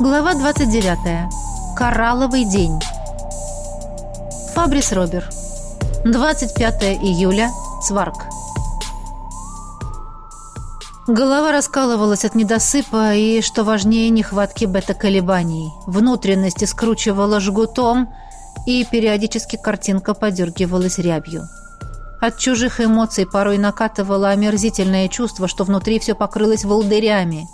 Глава 29. Коралловый день. Фабрис Робер. 25 июля. Сварк. Голова раскалывалась от недосыпа и, что важнее, нехватки бета-колебаний. Внутренности скручивала жгутом, и периодически картинка подергивалась рябью. От чужих эмоций порой накатывало омерзительное чувство, что внутри все покрылось волдырями.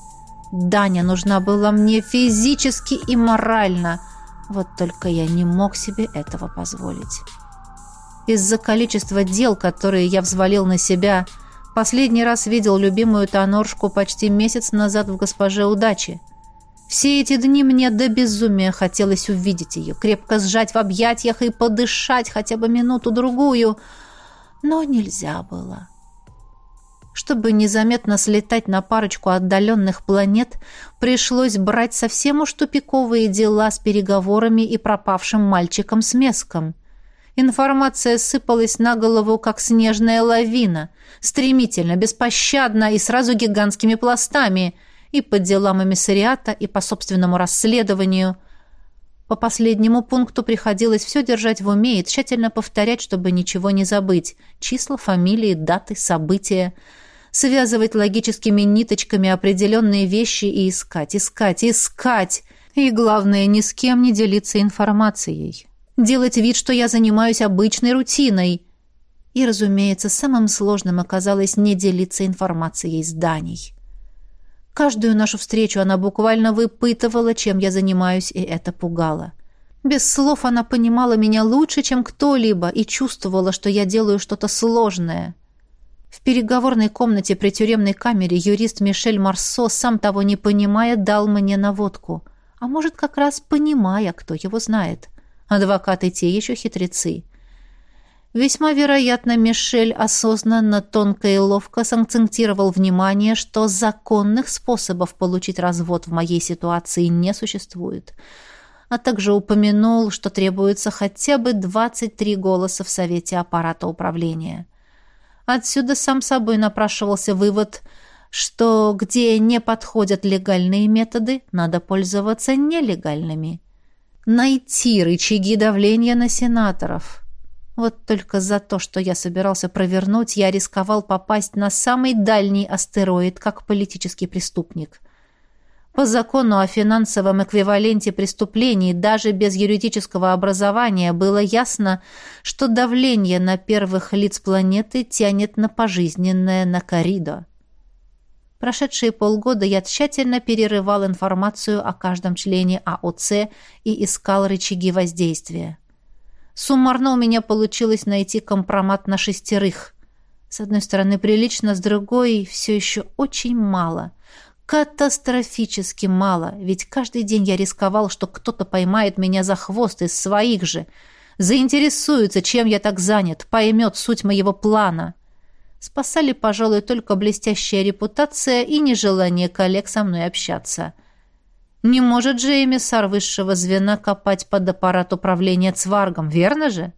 Даня нужна была мне физически и морально. Вот только я не мог себе этого позволить. Из-за количества дел, которые я взвалил на себя, последний раз видел любимую Тоноршку почти месяц назад в «Госпоже удачи». Все эти дни мне до безумия хотелось увидеть ее, крепко сжать в объятиях и подышать хотя бы минуту-другую — но нельзя было. Чтобы незаметно слетать на парочку отдаленных планет, пришлось брать совсем уж тупиковые дела с переговорами и пропавшим мальчиком с меском. Информация сыпалась на голову, как снежная лавина, стремительно, беспощадно и сразу гигантскими пластами, и по делам эмиссариата, и по собственному расследованию – по последнему пункту приходилось все держать в уме и тщательно повторять, чтобы ничего не забыть. Числа, фамилии, даты, события. Связывать логическими ниточками определенные вещи и искать, искать, искать. И главное, ни с кем не делиться информацией. Делать вид, что я занимаюсь обычной рутиной. И, разумеется, самым сложным оказалось не делиться информацией с Даней. Каждую нашу встречу она буквально выпытывала, чем я занимаюсь, и это пугало. Без слов она понимала меня лучше, чем кто-либо, и чувствовала, что я делаю что-то сложное. В переговорной комнате при тюремной камере юрист Мишель Марсо, сам того не понимая, дал мне наводку. А может, как раз понимая, кто его знает. Адвокаты те еще хитрецы. Весьма вероятно, Мишель осознанно, тонко и ловко санкцентировал внимание, что законных способов получить развод в моей ситуации не существует, а также упомянул, что требуется хотя бы 23 голоса в Совете аппарата управления. Отсюда сам собой напрашивался вывод, что где не подходят легальные методы, надо пользоваться нелегальными. Найти рычаги давления на сенаторов – вот только за то, что я собирался провернуть, я рисковал попасть на самый дальний астероид как политический преступник. По закону о финансовом эквиваленте преступлений даже без юридического образования было ясно, что давление на первых лиц планеты тянет на пожизненное на коридо. Прошедшие полгода я тщательно перерывал информацию о каждом члене АОЦ и искал рычаги воздействия. Суммарно у меня получилось найти компромат на шестерых. С одной стороны прилично, с другой все еще очень мало. Катастрофически мало, ведь каждый день я рисковал, что кто-то поймает меня за хвост из своих же, заинтересуется, чем я так занят, поймет суть моего плана. Спасали, пожалуй, только блестящая репутация и нежелание коллег со мной общаться. — не может же эмиссар высшего звена копать под аппарат управления цваргом, верно же?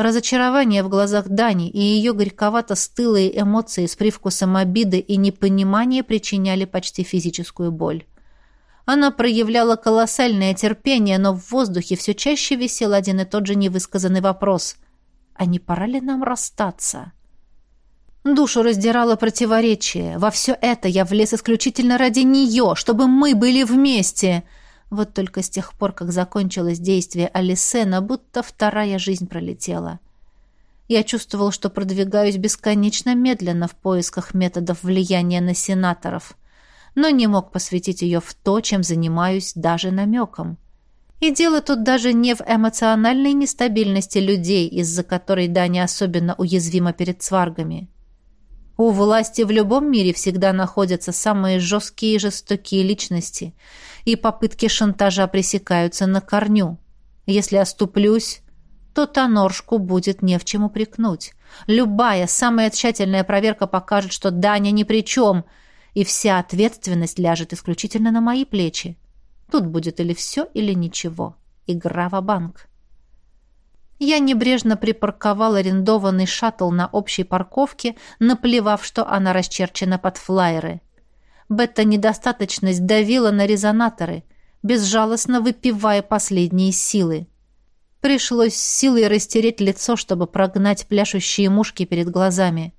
Разочарование в глазах Дани и ее горьковато-стылые эмоции с привкусом обиды и непонимания причиняли почти физическую боль. Она проявляла колоссальное терпение, но в воздухе все чаще висел один и тот же невысказанный вопрос. «А не пора ли нам расстаться?» Душу раздирало противоречие. Во все это я влез исключительно ради нее, чтобы мы были вместе. Вот только с тех пор, как закончилось действие Алисена, будто вторая жизнь пролетела. Я чувствовал, что продвигаюсь бесконечно медленно в поисках методов влияния на сенаторов, но не мог посвятить ее в то, чем занимаюсь даже намеком. И дело тут даже не в эмоциональной нестабильности людей, из-за которой Даня особенно уязвима перед сваргами. У власти в любом мире всегда находятся самые жесткие и жестокие личности, и попытки шантажа пресекаются на корню. Если оступлюсь, то Тоноршку будет не в чем упрекнуть. Любая, самая тщательная проверка покажет, что Даня ни при чем, и вся ответственность ляжет исключительно на мои плечи. Тут будет или все, или ничего. Игра в банк я небрежно припарковал арендованный шаттл на общей парковке, наплевав, что она расчерчена под флайеры. Бета-недостаточность давила на резонаторы, безжалостно выпивая последние силы. Пришлось силой растереть лицо, чтобы прогнать пляшущие мушки перед глазами.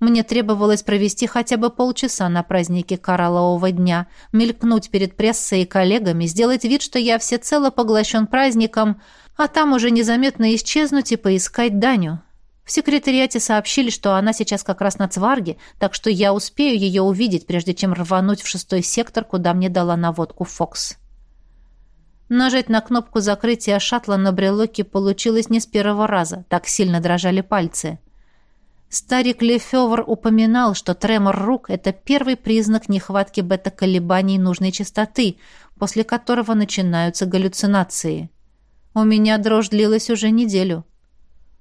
Мне требовалось провести хотя бы полчаса на празднике Кораллового дня, мелькнуть перед прессой и коллегами, сделать вид, что я всецело поглощен праздником, а там уже незаметно исчезнуть и поискать Даню. В секретариате сообщили, что она сейчас как раз на Цварге, так что я успею ее увидеть, прежде чем рвануть в шестой сектор, куда мне дала наводку Фокс. Нажать на кнопку закрытия шаттла на брелоке получилось не с первого раза, так сильно дрожали пальцы. Старик Лефевр упоминал, что тремор рук – это первый признак нехватки бета-колебаний нужной частоты, после которого начинаются галлюцинации. У меня дрожь длилась уже неделю.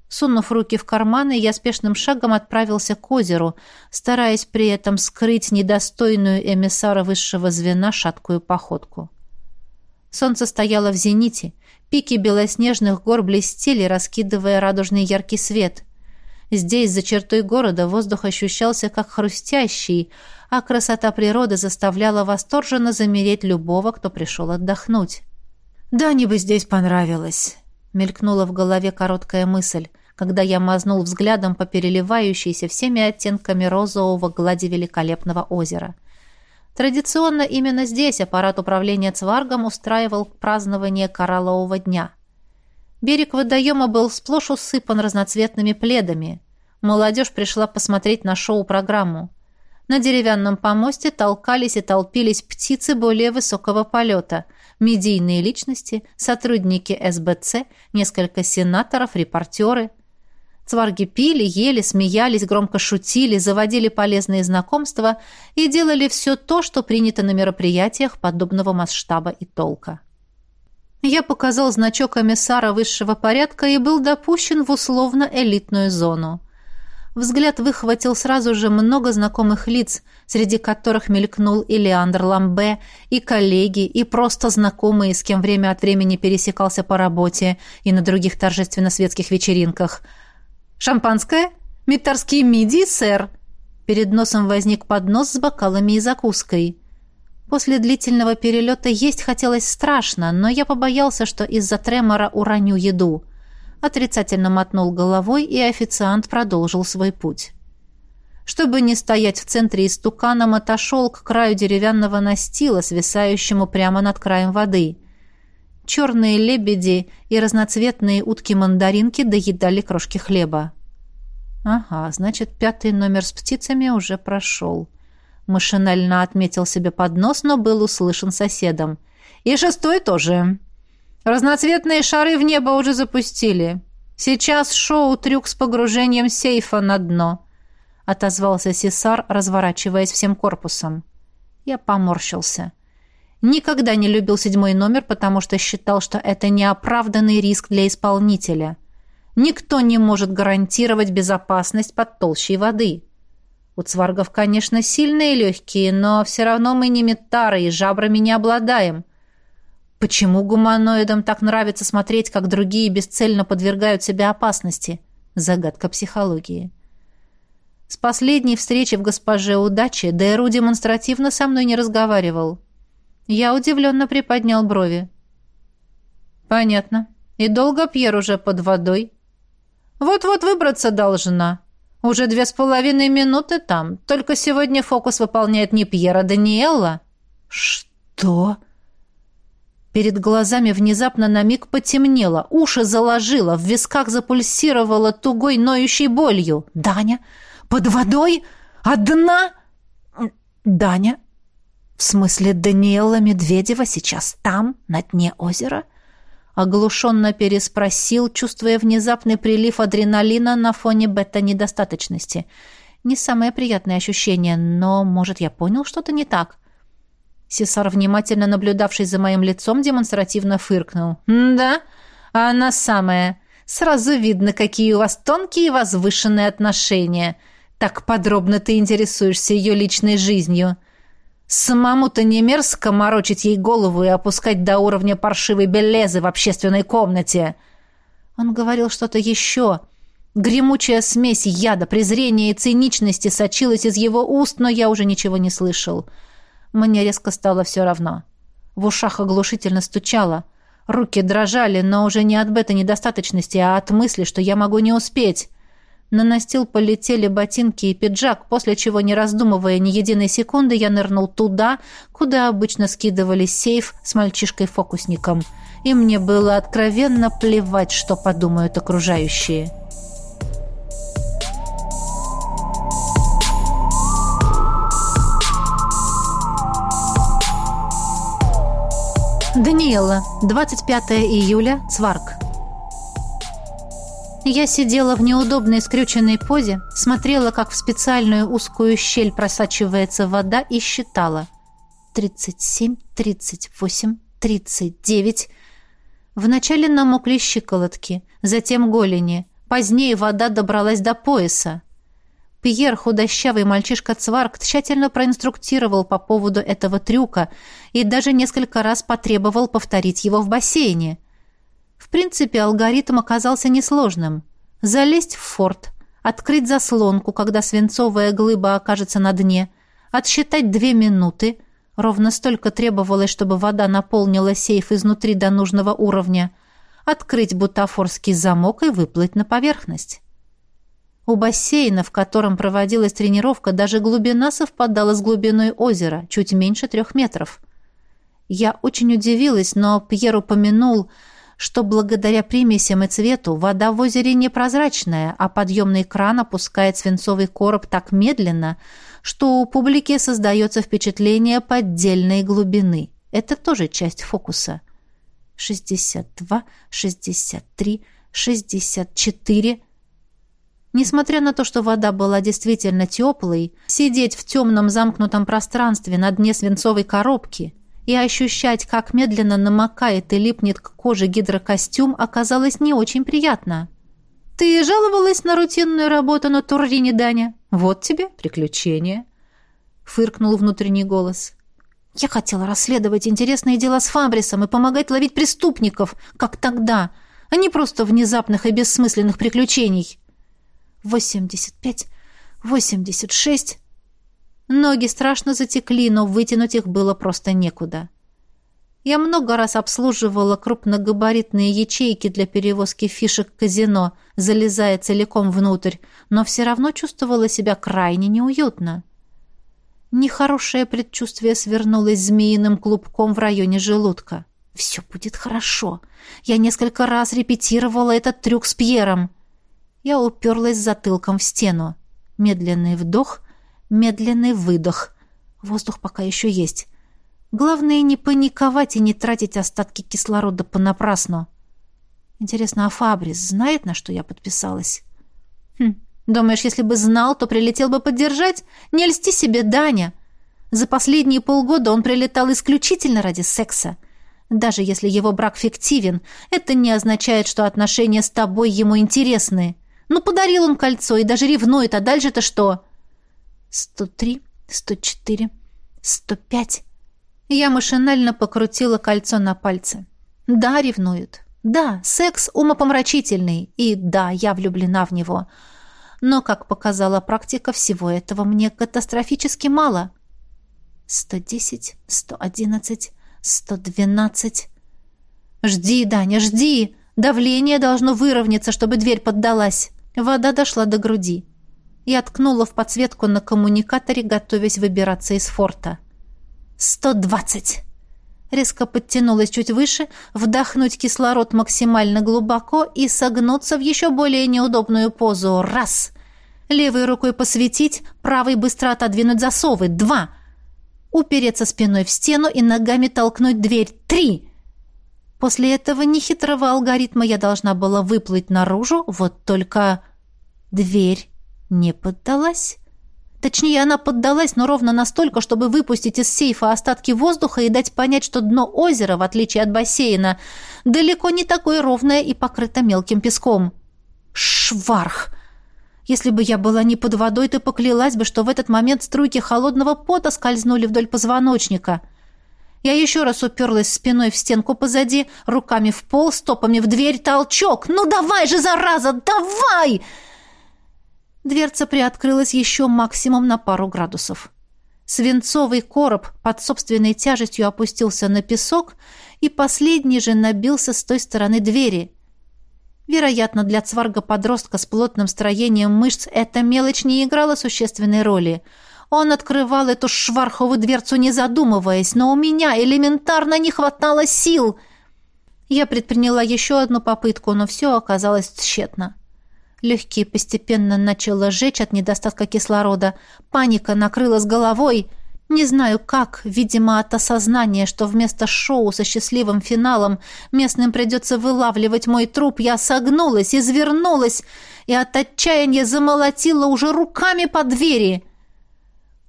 Сунув руки в карманы, я спешным шагом отправился к озеру, стараясь при этом скрыть недостойную эмиссара высшего звена шаткую походку. Солнце стояло в зените, пики белоснежных гор блестели, раскидывая радужный яркий свет. Здесь, за чертой города, воздух ощущался как хрустящий, а красота природы заставляла восторженно замереть любого, кто пришел отдохнуть. «Да, не бы здесь понравилось», — мелькнула в голове короткая мысль, когда я мазнул взглядом по переливающейся всеми оттенками розового глади великолепного озера. Традиционно именно здесь аппарат управления Цваргом устраивал празднование Кораллового дня — Берег водоема был сплошь усыпан разноцветными пледами. Молодежь пришла посмотреть на шоу-программу. На деревянном помосте толкались и толпились птицы более высокого полета, медийные личности, сотрудники СБЦ, несколько сенаторов, репортеры. Цварги пили, ели, смеялись, громко шутили, заводили полезные знакомства и делали все то, что принято на мероприятиях подобного масштаба и толка. Я показал значок эмиссара высшего порядка и был допущен в условно-элитную зону. Взгляд выхватил сразу же много знакомых лиц, среди которых мелькнул и Леандр Ламбе, и коллеги, и просто знакомые, с кем время от времени пересекался по работе и на других торжественно-светских вечеринках. «Шампанское? Митарские мидии, сэр?» Перед носом возник поднос с бокалами и закуской. После длительного перелета есть хотелось страшно, но я побоялся, что из-за тремора уроню еду. Отрицательно мотнул головой, и официант продолжил свой путь. Чтобы не стоять в центре истуканом, отошел к краю деревянного настила, свисающему прямо над краем воды. Черные лебеди и разноцветные утки-мандаринки доедали крошки хлеба. Ага, значит, пятый номер с птицами уже прошел. Машинально отметил себе поднос, но был услышан соседом. «И шестой тоже. Разноцветные шары в небо уже запустили. Сейчас шоу-трюк с погружением сейфа на дно», — отозвался Сесар, разворачиваясь всем корпусом. Я поморщился. Никогда не любил седьмой номер, потому что считал, что это неоправданный риск для исполнителя. Никто не может гарантировать безопасность под толщей воды. У цваргов, конечно, сильные и легкие, но все равно мы не метары и жабрами не обладаем. Почему гуманоидам так нравится смотреть, как другие бесцельно подвергают себя опасности? Загадка психологии. С последней встречи в госпоже удачи Дэру демонстративно со мной не разговаривал. Я удивленно приподнял брови. «Понятно. И долго Пьер уже под водой?» «Вот-вот выбраться должна», уже две с половиной минуты там. Только сегодня фокус выполняет не Пьера Даниэлла. Что? Перед глазами внезапно на миг потемнело, уши заложило, в висках запульсировало тугой ноющей болью. Даня? Под водой? Одна? Даня? В смысле, Даниэла Медведева сейчас там, на дне озера? — Оглушенно переспросил, чувствуя внезапный прилив адреналина на фоне бета-недостаточности. Не самое приятное ощущение, но, может, я понял что-то не так. Сесар, внимательно наблюдавший за моим лицом, демонстративно фыркнул. «Да, она самая. Сразу видно, какие у вас тонкие и возвышенные отношения. Так подробно ты интересуешься ее личной жизнью». Самому-то не мерзко морочить ей голову и опускать до уровня паршивой белезы в общественной комнате. Он говорил что-то еще. Гремучая смесь яда, презрения и циничности сочилась из его уст, но я уже ничего не слышал. Мне резко стало все равно. В ушах оглушительно стучало. Руки дрожали, но уже не от бета-недостаточности, а от мысли, что я могу не успеть. На настил полетели ботинки и пиджак, после чего, не раздумывая ни единой секунды, я нырнул туда, куда обычно скидывали сейф с мальчишкой-фокусником. И мне было откровенно плевать, что подумают окружающие. Даниэла, 25 июля, Цварк. Я сидела в неудобной скрюченной позе, смотрела, как в специальную узкую щель просачивается вода и считала. Тридцать семь, тридцать восемь, тридцать девять. Вначале намокли щиколотки, затем голени. Позднее вода добралась до пояса. Пьер, худощавый мальчишка Цварк, тщательно проинструктировал по поводу этого трюка и даже несколько раз потребовал повторить его в бассейне. В принципе, алгоритм оказался несложным. Залезть в форт, открыть заслонку, когда свинцовая глыба окажется на дне, отсчитать две минуты, ровно столько требовалось, чтобы вода наполнила сейф изнутри до нужного уровня, открыть бутафорский замок и выплыть на поверхность. У бассейна, в котором проводилась тренировка, даже глубина совпадала с глубиной озера, чуть меньше трех метров. Я очень удивилась, но Пьер упомянул, что благодаря примесям и цвету вода в озере непрозрачная, а подъемный кран опускает свинцовый короб так медленно, что у публики создается впечатление поддельной глубины. Это тоже часть фокуса. 62, 63, 64. Несмотря на то, что вода была действительно теплой, сидеть в темном замкнутом пространстве на дне свинцовой коробки – и ощущать, как медленно намокает и липнет к коже гидрокостюм, оказалось не очень приятно. «Ты жаловалась на рутинную работу на Туррине, Даня? Вот тебе приключение!» — фыркнул внутренний голос. «Я хотела расследовать интересные дела с Фабрисом и помогать ловить преступников, как тогда, а не просто внезапных и бессмысленных приключений. Восемьдесят пять, восемьдесят шесть...» Ноги страшно затекли, но вытянуть их было просто некуда. Я много раз обслуживала крупногабаритные ячейки для перевозки фишек казино, залезая целиком внутрь, но все равно чувствовала себя крайне неуютно. Нехорошее предчувствие свернулось змеиным клубком в районе желудка. «Все будет хорошо. Я несколько раз репетировала этот трюк с Пьером». Я уперлась затылком в стену. Медленный вдох, Медленный выдох. Воздух пока еще есть. Главное не паниковать и не тратить остатки кислорода понапрасну. Интересно, а Фабрис знает, на что я подписалась? Хм, думаешь, если бы знал, то прилетел бы поддержать? Не льсти себе, Даня. За последние полгода он прилетал исключительно ради секса. Даже если его брак фиктивен, это не означает, что отношения с тобой ему интересны. Ну, подарил он кольцо и даже ревнует, а дальше-то что? Сто три, сто четыре, сто пять. Я машинально покрутила кольцо на пальце. Да, ревнует. Да, секс умопомрачительный. И да, я влюблена в него. Но, как показала практика, всего этого мне катастрофически мало. Сто десять, сто одиннадцать, сто двенадцать. Жди, Даня, жди. Давление должно выровняться, чтобы дверь поддалась. Вода дошла до груди. Я ткнула в подсветку на коммуникаторе, готовясь выбираться из форта. «Сто двадцать!» Резко подтянулась чуть выше, вдохнуть кислород максимально глубоко и согнуться в еще более неудобную позу. Раз! Левой рукой посветить, правой быстро отодвинуть засовы. Два! Упереться спиной в стену и ногами толкнуть дверь. Три! После этого нехитрого алгоритма я должна была выплыть наружу, вот только дверь не поддалась. Точнее, она поддалась, но ровно настолько, чтобы выпустить из сейфа остатки воздуха и дать понять, что дно озера, в отличие от бассейна, далеко не такое ровное и покрыто мелким песком. Шварх! Если бы я была не под водой, то поклялась бы, что в этот момент струйки холодного пота скользнули вдоль позвоночника. Я еще раз уперлась спиной в стенку позади, руками в пол, стопами в дверь, толчок. «Ну давай же, зараза, давай!» Дверца приоткрылась еще максимум на пару градусов. Свинцовый короб под собственной тяжестью опустился на песок, и последний же набился с той стороны двери. Вероятно, для цварга-подростка с плотным строением мышц эта мелочь не играла существенной роли. Он открывал эту шварховую дверцу, не задумываясь, но у меня элементарно не хватало сил. Я предприняла еще одну попытку, но все оказалось тщетно. Легкие постепенно начало жечь от недостатка кислорода. Паника накрыла с головой. Не знаю как, видимо, от осознания, что вместо шоу со счастливым финалом местным придется вылавливать мой труп, я согнулась, извернулась и от отчаяния замолотила уже руками по двери.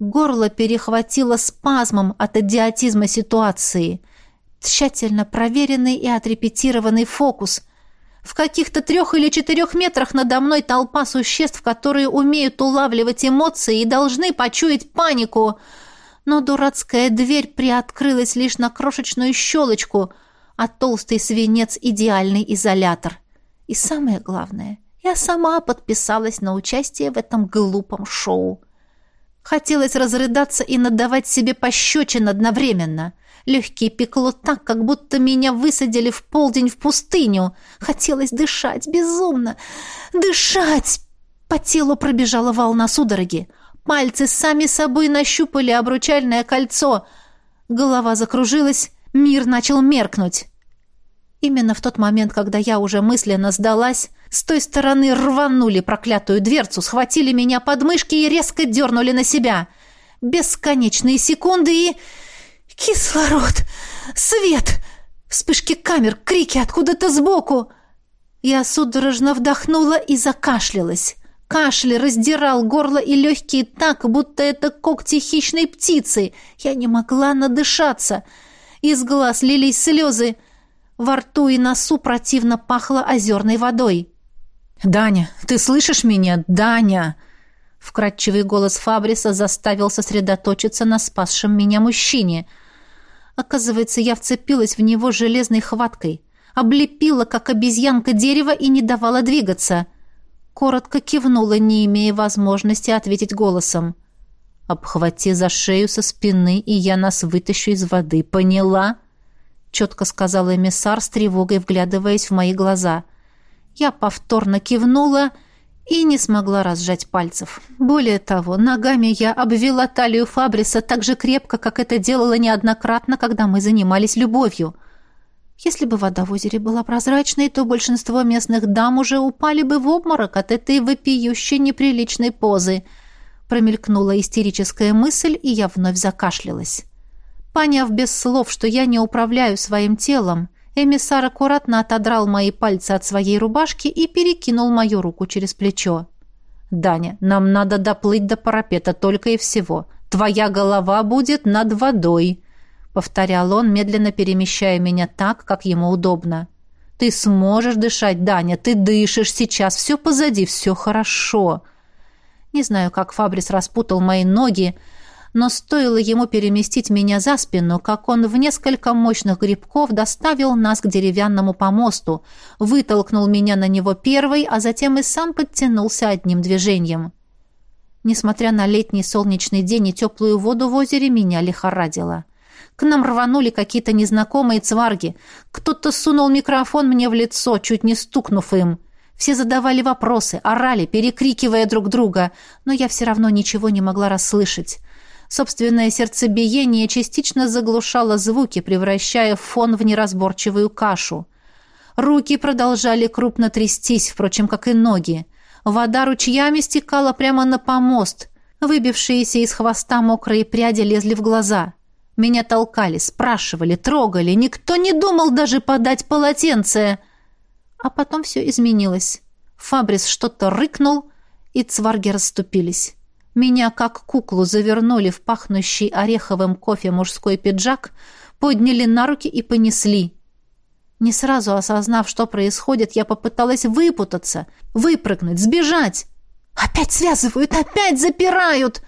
Горло перехватило спазмом от идиотизма ситуации. Тщательно проверенный и отрепетированный фокус — в каких-то трех или четырех метрах надо мной толпа существ, которые умеют улавливать эмоции и должны почуять панику. Но дурацкая дверь приоткрылась лишь на крошечную щелочку, а толстый свинец — идеальный изолятор. И самое главное, я сама подписалась на участие в этом глупом шоу. Хотелось разрыдаться и надавать себе пощечин одновременно — Легкие пекло так, как будто меня высадили в полдень в пустыню. Хотелось дышать, безумно. Дышать! По телу пробежала волна судороги. Пальцы сами собой нащупали обручальное кольцо. Голова закружилась, мир начал меркнуть. Именно в тот момент, когда я уже мысленно сдалась, с той стороны рванули проклятую дверцу, схватили меня под мышки и резко дернули на себя. Бесконечные секунды и... «Кислород! Свет!» Вспышки камер, крики откуда-то сбоку. Я судорожно вдохнула и закашлялась. Кашель раздирал горло и легкие так, будто это когти хищной птицы. Я не могла надышаться. Из глаз лились слезы. Во рту и носу противно пахло озерной водой. «Даня, ты слышишь меня? Даня!» Вкрадчивый голос Фабриса заставил сосредоточиться на спасшем меня мужчине — Оказывается, я вцепилась в него железной хваткой, облепила, как обезьянка, дерево и не давала двигаться. Коротко кивнула, не имея возможности ответить голосом. «Обхвати за шею со спины, и я нас вытащу из воды. Поняла?» Четко сказал эмиссар с тревогой, вглядываясь в мои глаза. Я повторно кивнула и не смогла разжать пальцев. Более того, ногами я обвела талию Фабриса так же крепко, как это делала неоднократно, когда мы занимались любовью. Если бы вода в озере была прозрачной, то большинство местных дам уже упали бы в обморок от этой вопиющей неприличной позы. Промелькнула истерическая мысль, и я вновь закашлялась. Поняв без слов, что я не управляю своим телом, Эмиссар аккуратно отодрал мои пальцы от своей рубашки и перекинул мою руку через плечо. «Даня, нам надо доплыть до парапета только и всего. Твоя голова будет над водой», — повторял он, медленно перемещая меня так, как ему удобно. «Ты сможешь дышать, Даня, ты дышишь сейчас, все позади, все хорошо». Не знаю, как Фабрис распутал мои ноги, но стоило ему переместить меня за спину, как он в несколько мощных грибков доставил нас к деревянному помосту, вытолкнул меня на него первый, а затем и сам подтянулся одним движением. Несмотря на летний солнечный день и теплую воду в озере, меня лихорадило. К нам рванули какие-то незнакомые цварги. Кто-то сунул микрофон мне в лицо, чуть не стукнув им. Все задавали вопросы, орали, перекрикивая друг друга, но я все равно ничего не могла расслышать. Собственное сердцебиение частично заглушало звуки, превращая фон в неразборчивую кашу. Руки продолжали крупно трястись, впрочем, как и ноги. Вода ручьями стекала прямо на помост. Выбившиеся из хвоста мокрые пряди лезли в глаза. Меня толкали, спрашивали, трогали. Никто не думал даже подать полотенце. А потом все изменилось. Фабрис что-то рыкнул, и цварги расступились. Меня, как куклу, завернули в пахнущий ореховым кофе мужской пиджак, подняли на руки и понесли. Не сразу осознав, что происходит, я попыталась выпутаться, выпрыгнуть, сбежать. «Опять связывают! Опять запирают!»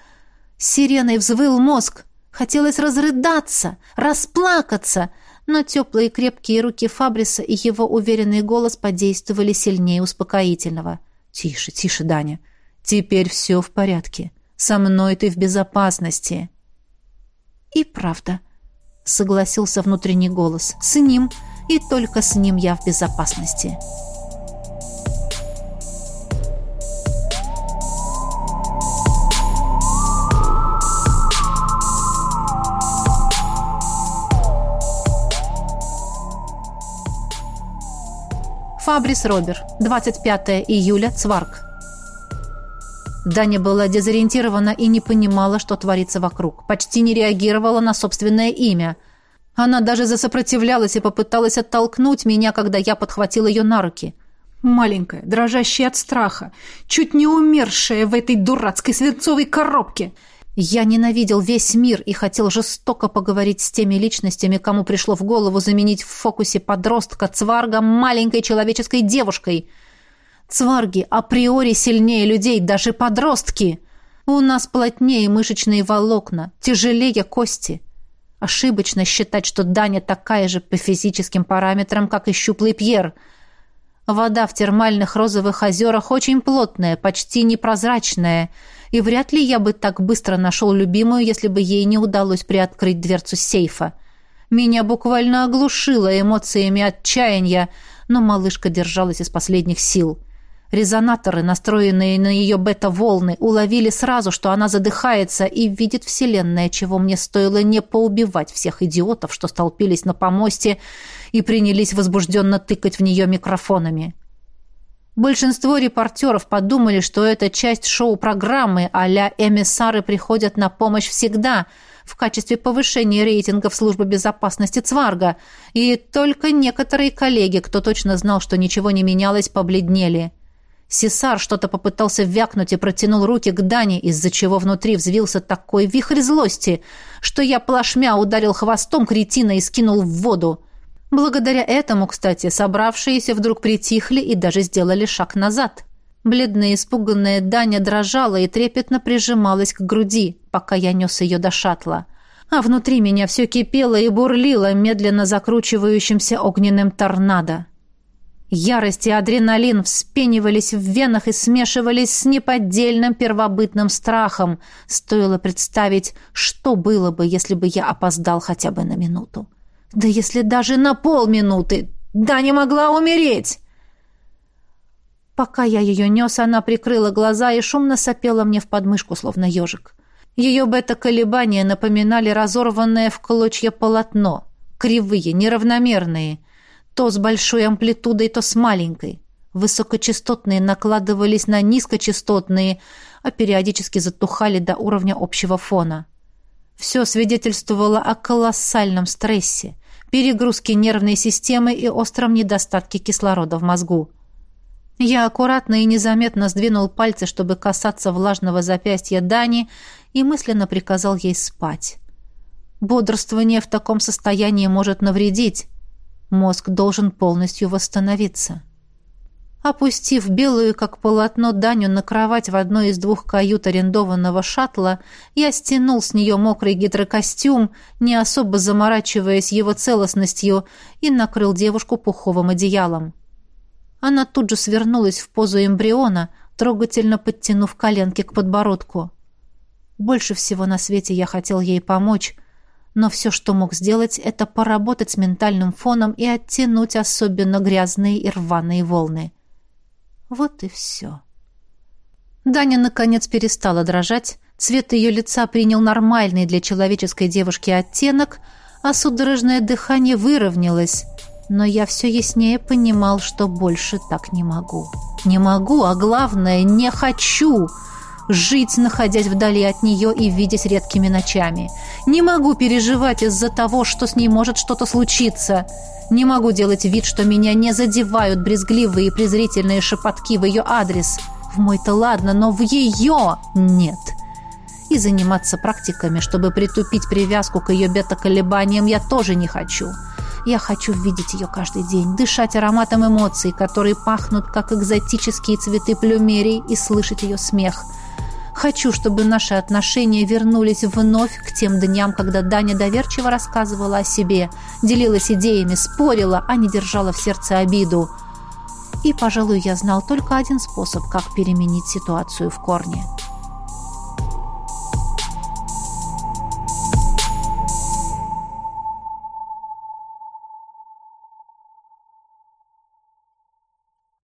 Сиреной взвыл мозг. Хотелось разрыдаться, расплакаться, но теплые крепкие руки Фабриса и его уверенный голос подействовали сильнее успокоительного. «Тише, тише, Даня. Теперь все в порядке. Со мной ты в безопасности. И правда, согласился внутренний голос. С ним и только с ним я в безопасности. Фабрис Робер, 25 июля, Цварк. Даня была дезориентирована и не понимала, что творится вокруг. Почти не реагировала на собственное имя. Она даже засопротивлялась и попыталась оттолкнуть меня, когда я подхватил ее на руки. Маленькая, дрожащая от страха, чуть не умершая в этой дурацкой свинцовой коробке — я ненавидел весь мир и хотел жестоко поговорить с теми личностями, кому пришло в голову заменить в фокусе подростка Цварга маленькой человеческой девушкой. Цварги априори сильнее людей, даже подростки. У нас плотнее мышечные волокна, тяжелее кости. Ошибочно считать, что Даня такая же по физическим параметрам, как и щуплый Пьер. Вода в термальных розовых озерах очень плотная, почти непрозрачная — и вряд ли я бы так быстро нашел любимую, если бы ей не удалось приоткрыть дверцу сейфа. Меня буквально оглушило эмоциями отчаяния, но малышка держалась из последних сил. Резонаторы, настроенные на ее бета-волны, уловили сразу, что она задыхается и видит Вселенная, чего мне стоило не поубивать всех идиотов, что столпились на помосте и принялись возбужденно тыкать в нее микрофонами. Большинство репортеров подумали, что это часть шоу-программы а-ля «Эмиссары приходят на помощь всегда» в качестве повышения рейтингов службы безопасности Цварга, и только некоторые коллеги, кто точно знал, что ничего не менялось, побледнели. Сесар что-то попытался вякнуть и протянул руки к Дане, из-за чего внутри взвился такой вихрь злости, что я плашмя ударил хвостом кретина и скинул в воду. Благодаря этому, кстати, собравшиеся вдруг притихли и даже сделали шаг назад. Бледная испуганная Даня дрожала и трепетно прижималась к груди, пока я нес ее до шаттла. А внутри меня все кипело и бурлило медленно закручивающимся огненным торнадо. Ярость и адреналин вспенивались в венах и смешивались с неподдельным первобытным страхом. Стоило представить, что было бы, если бы я опоздал хотя бы на минуту. Да если даже на полминуты! Да не могла умереть! Пока я ее нес, она прикрыла глаза и шумно сопела мне в подмышку, словно ежик. Ее бета-колебания напоминали разорванное в клочья полотно. Кривые, неравномерные. То с большой амплитудой, то с маленькой. Высокочастотные накладывались на низкочастотные, а периодически затухали до уровня общего фона. Все свидетельствовало о колоссальном стрессе, перегрузке нервной системы и остром недостатке кислорода в мозгу. Я аккуратно и незаметно сдвинул пальцы, чтобы касаться влажного запястья Дани, и мысленно приказал ей спать. Бодрствование в таком состоянии может навредить. Мозг должен полностью восстановиться. Опустив белую, как полотно, Даню на кровать в одной из двух кают арендованного шаттла, я стянул с нее мокрый гидрокостюм, не особо заморачиваясь его целостностью, и накрыл девушку пуховым одеялом. Она тут же свернулась в позу эмбриона, трогательно подтянув коленки к подбородку. Больше всего на свете я хотел ей помочь, но все, что мог сделать, это поработать с ментальным фоном и оттянуть особенно грязные и рваные волны. Вот и все. Даня, наконец, перестала дрожать. Цвет ее лица принял нормальный для человеческой девушки оттенок, а судорожное дыхание выровнялось. Но я все яснее понимал, что больше так не могу. Не могу, а главное, не хочу жить, находясь вдали от нее и видясь редкими ночами. Не могу переживать из-за того, что с ней может что-то случиться. Не могу делать вид, что меня не задевают брезгливые и презрительные шепотки в ее адрес. В мой-то ладно, но в ее нет. И заниматься практиками, чтобы притупить привязку к ее бета-колебаниям, я тоже не хочу. Я хочу видеть ее каждый день, дышать ароматом эмоций, которые пахнут, как экзотические цветы плюмерий, и слышать ее смех – Хочу, чтобы наши отношения вернулись вновь к тем дням, когда Даня доверчиво рассказывала о себе, делилась идеями, спорила, а не держала в сердце обиду. И, пожалуй, я знал только один способ, как переменить ситуацию в корне –